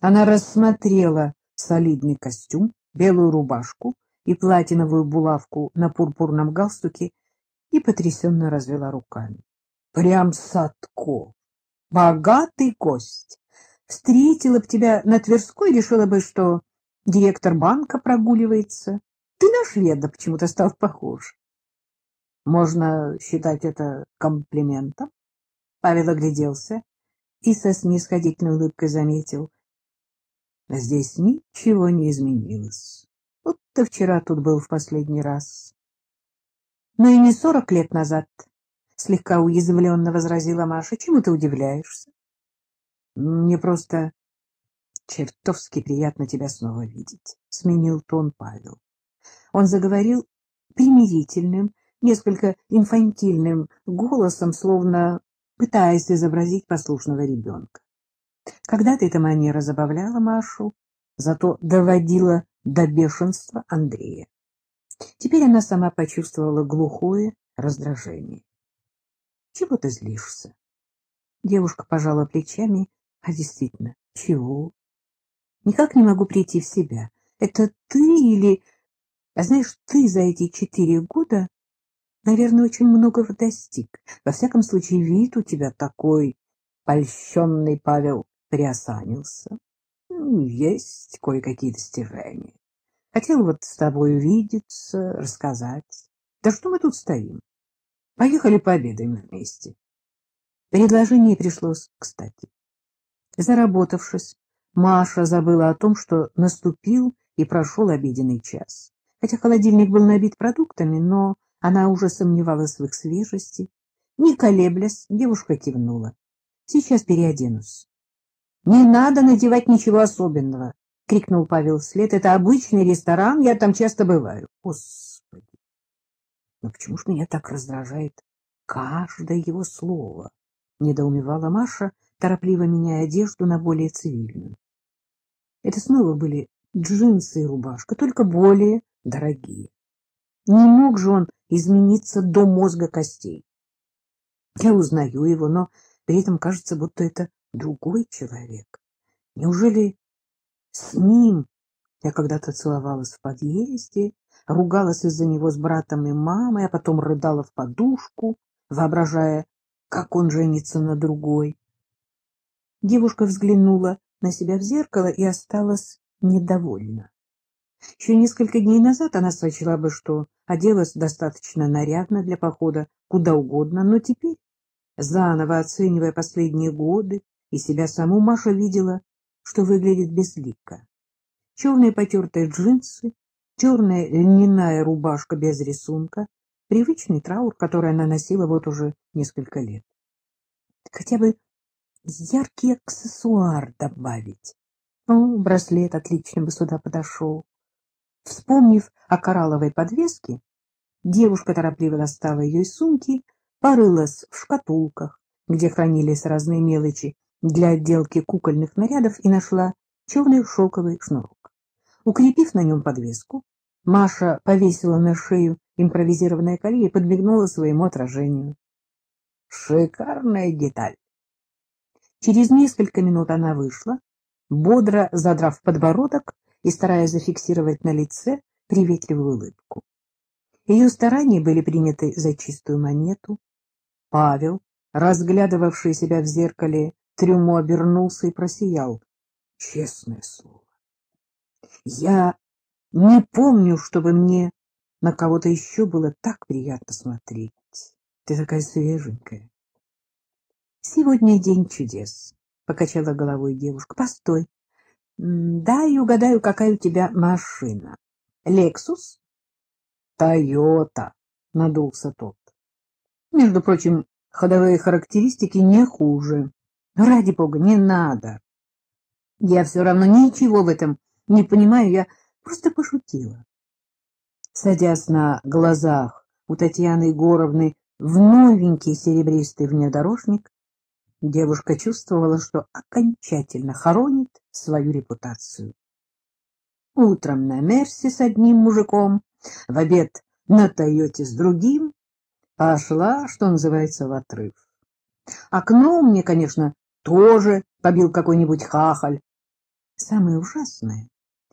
Она рассмотрела солидный костюм, белую рубашку и платиновую булавку на пурпурном галстуке и потрясенно развела руками. Прям Садко! Богатый гость! Встретила б тебя на Тверской, решила бы, что директор банка прогуливается. Ты на шведа почему-то стал похож. Можно считать это комплиментом? Павел огляделся и со снисходительной улыбкой заметил. Здесь ничего не изменилось. Вот ты вчера тут был в последний раз. Но и не сорок лет назад, — слегка уязвленно возразила Маша. Чему ты удивляешься? Мне просто чертовски приятно тебя снова видеть, — сменил тон Павел. Он заговорил примирительным, несколько инфантильным голосом, словно пытаясь изобразить послушного ребенка. Когда-то эта манера забавляла Машу, зато доводила до бешенства Андрея. Теперь она сама почувствовала глухое раздражение. — Чего ты злишься? Девушка пожала плечами. — А действительно, чего? — Никак не могу прийти в себя. Это ты или... А знаешь, ты за эти четыре года, наверное, очень многого достиг. Во всяком случае, вид у тебя такой польщенный, Павел приосанился. Ну, есть кое-какие достижения. Хотел вот с тобой увидеться, рассказать. Да что мы тут стоим? Поехали пообедаем вместе. Предложение пришлось кстати. Заработавшись, Маша забыла о том, что наступил и прошел обеденный час. Хотя холодильник был набит продуктами, но она уже сомневалась в их свежести. Не колеблясь, девушка кивнула. — Сейчас переоденусь. — Не надо надевать ничего особенного, — крикнул Павел вслед. — Это обычный ресторан, я там часто бываю. Господи! Но почему ж меня так раздражает каждое его слово? — недоумевала Маша, торопливо меняя одежду на более цивильную. Это снова были джинсы и рубашка, только более дорогие. Не мог же он измениться до мозга костей. Я узнаю его, но при этом кажется, будто это другой человек. Неужели с ним я когда-то целовалась в подъезде, ругалась из-за него с братом и мамой, а потом рыдала в подушку, воображая, как он женится на другой. Девушка взглянула на себя в зеркало и осталась недовольна. Еще несколько дней назад она сочла бы, что оделась достаточно нарядно для похода куда угодно, но теперь, заново оценивая последние годы и себя саму, Маша видела, что выглядит безлико. Черные потертые джинсы, черная льняная рубашка без рисунка, привычный траур, который она носила вот уже несколько лет. Хотя бы яркий аксессуар добавить. О, браслет отлично бы сюда подошел. Вспомнив о коралловой подвеске, девушка торопливо достала ее из сумки, порылась в шкатулках, где хранились разные мелочи для отделки кукольных нарядов, и нашла черный шелковый шнурок. Укрепив на нем подвеску, Маша повесила на шею импровизированное колье и подмигнула своему отражению. Шикарная деталь. Через несколько минут она вышла, бодро задрав подбородок и стараясь зафиксировать на лице приветливую улыбку. Ее старания были приняты за чистую монету. Павел, разглядывавший себя в зеркале, трюмо обернулся и просиял. Честное слово. Я не помню, чтобы мне на кого-то еще было так приятно смотреть. Ты такая свеженькая. Сегодня день чудес, — покачала головой девушка. Постой, Дай угадаю, какая у тебя машина. Лексус? Тойота, надулся тот. Между прочим, ходовые характеристики не хуже. Но ради бога, не надо. Я все равно ничего в этом не понимаю, я просто пошутила. Садясь на глазах у Татьяны Егоровны в новенький серебристый внедорожник, Девушка чувствовала, что окончательно хоронит свою репутацию. Утром на Мерсе с одним мужиком, в обед на Тойоте с другим, пошла, что называется, в отрыв. Окно мне, конечно, тоже побил какой-нибудь хахаль. Самое ужасное,